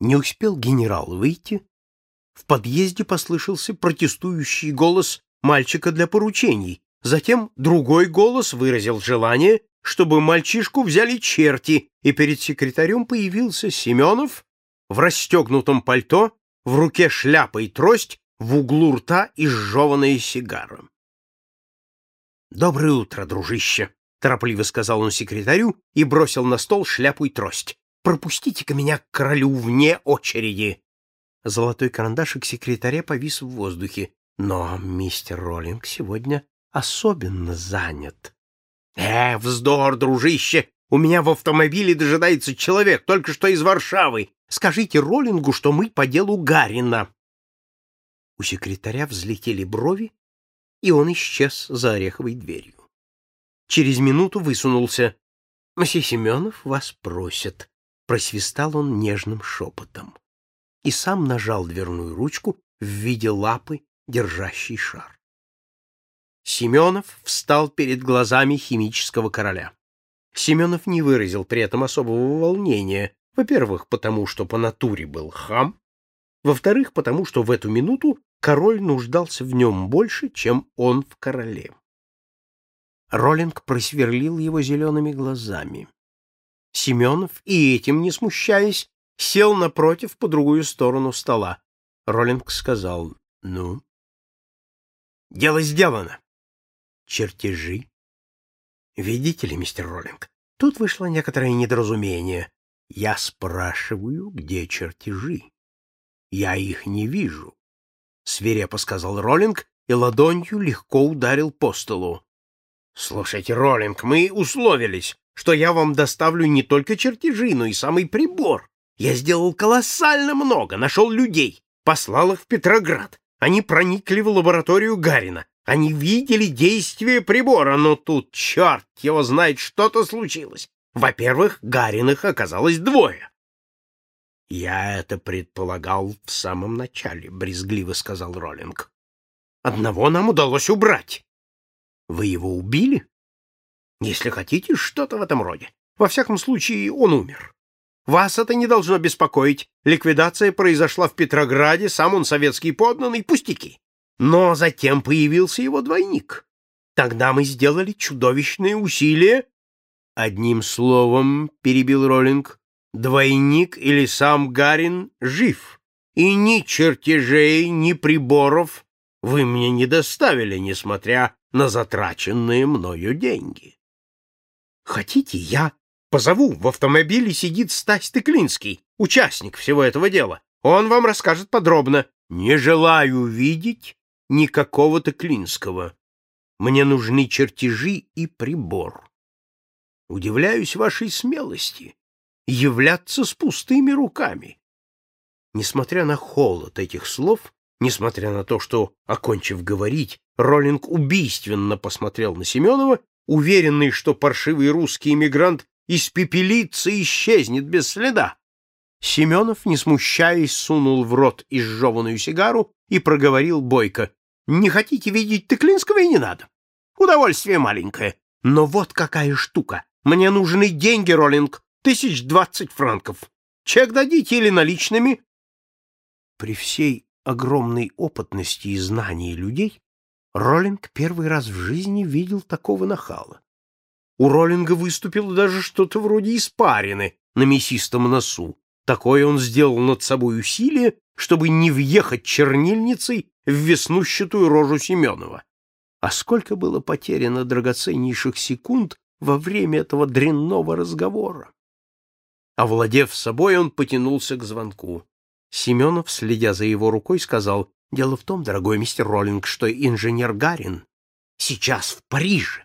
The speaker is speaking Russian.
Не успел генерал выйти, в подъезде послышался протестующий голос мальчика для поручений. Затем другой голос выразил желание, чтобы мальчишку взяли черти, и перед секретарем появился Семенов в расстегнутом пальто, в руке шляпа и трость, в углу рта изжеванная сигара. «Доброе утро, дружище!» — торопливо сказал он секретарю и бросил на стол шляпу и трость. «Пропустите-ка меня к королю вне очереди!» Золотой карандашик секретаря повис в воздухе. Но мистер Роллинг сегодня особенно занят. «Э, вздор, дружище! У меня в автомобиле дожидается человек, только что из Варшавы. Скажите Роллингу, что мы по делу Гарина». У секретаря взлетели брови, и он исчез за ореховой дверью. Через минуту высунулся. «Мсье Семенов вас просит», — просвистал он нежным шепотом. И сам нажал дверную ручку в виде лапы, держащей шар. Семенов встал перед глазами химического короля. Семенов не выразил при этом особого волнения, во-первых, потому что по натуре был хам, во-вторых, потому что в эту минуту король нуждался в нем больше, чем он в короле. Роллинг просверлил его зелеными глазами. Семенов, и этим не смущаясь, сел напротив по другую сторону стола. Роллинг сказал, «Ну?» «Дело сделано. Чертежи. Видите ли, мистер Роллинг, тут вышло некоторое недоразумение. Я спрашиваю, где чертежи. Я их не вижу. Свирепо сказал Роллинг и ладонью легко ударил по столу. Слушайте, Роллинг, мы условились, что я вам доставлю не только чертежи, но и самый прибор. Я сделал колоссально много, нашел людей, послал их в Петроград. Они проникли в лабораторию Гарина. Они видели действие прибора, но тут, черт его знает, что-то случилось. Во-первых, Гариных оказалось двое. «Я это предполагал в самом начале», — брезгливо сказал Роллинг. «Одного нам удалось убрать. Вы его убили? Если хотите, что-то в этом роде. Во всяком случае, он умер. Вас это не должно беспокоить. Ликвидация произошла в Петрограде, сам он советский подданный, пустяки. Но затем появился его двойник. Тогда мы сделали чудовищные усилия. Одним словом, перебил Роллинг, двойник или сам Гарин жив. И ни чертежей, ни приборов вы мне не доставили, несмотря на затраченные мною деньги. Хотите, я позову, в автомобиле сидит Стась Тыклинский, участник всего этого дела. Он вам расскажет подробно. Не желаю видеть никакого Тыклинского. Мне нужны чертежи и прибор. Удивляюсь вашей смелости являться с пустыми руками. Несмотря на холод этих слов, несмотря на то, что, окончив говорить, Роллинг убийственно посмотрел на Семенова, уверенный, что паршивый русский эмигрант испепелится и исчезнет без следа. Семенов, не смущаясь, сунул в рот изжеванную сигару и проговорил бойко. «Не хотите видеть Тыклинского и не надо. Удовольствие маленькое. Но вот какая штука. Мне нужны деньги, Роллинг. Тысяч двадцать франков. Чек дадите или наличными?» При всей огромной опытности и знании людей Роллинг первый раз в жизни видел такого нахала. У Роллинга выступило даже что-то вроде испарины на мясистом носу. Такое он сделал над собой усилие, чтобы не въехать чернильницей в веснущатую рожу Семенова. А сколько было потеряно драгоценнейших секунд во время этого дрянного разговора! Овладев собой, он потянулся к звонку. Семенов, следя за его рукой, сказал, Дело в том, дорогой мистер Роллинг, что инженер Гарин сейчас в Париже.